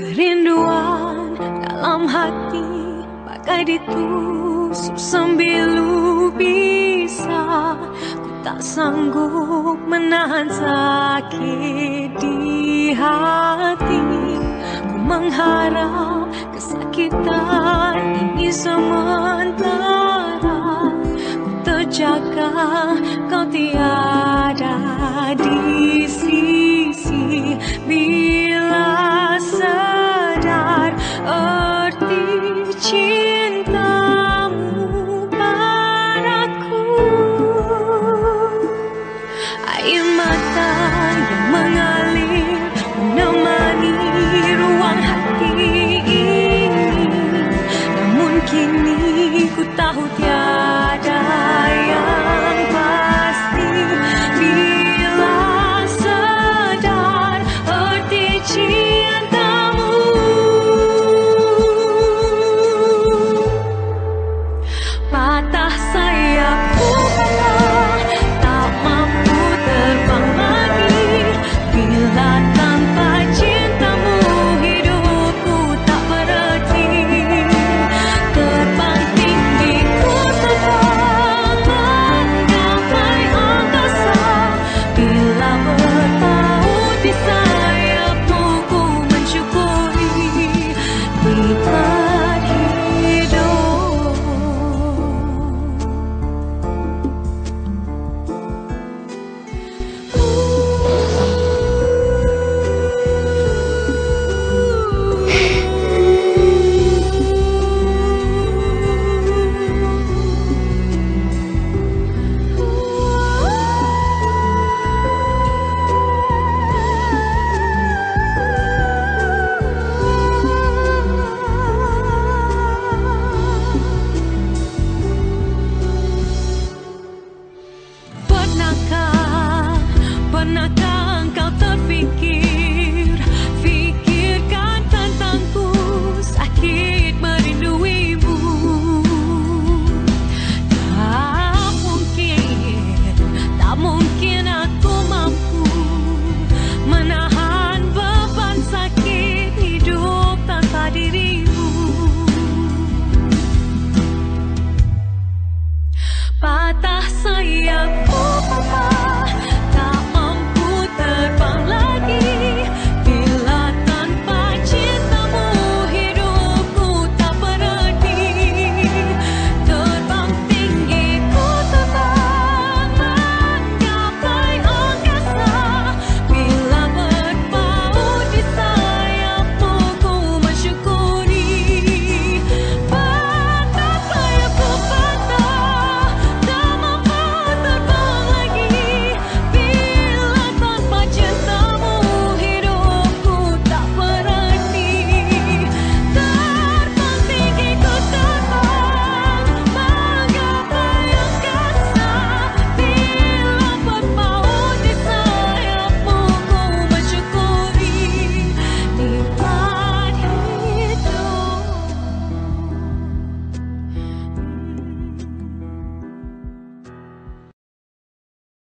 Kerinduan dalam hati Bagai ditusuk sembilu bisa. Ku tak sanggup menahan sakit di hati. Ku mengharap kesakitan ini sementara. Ku terjaga kau tiada 情。Santa.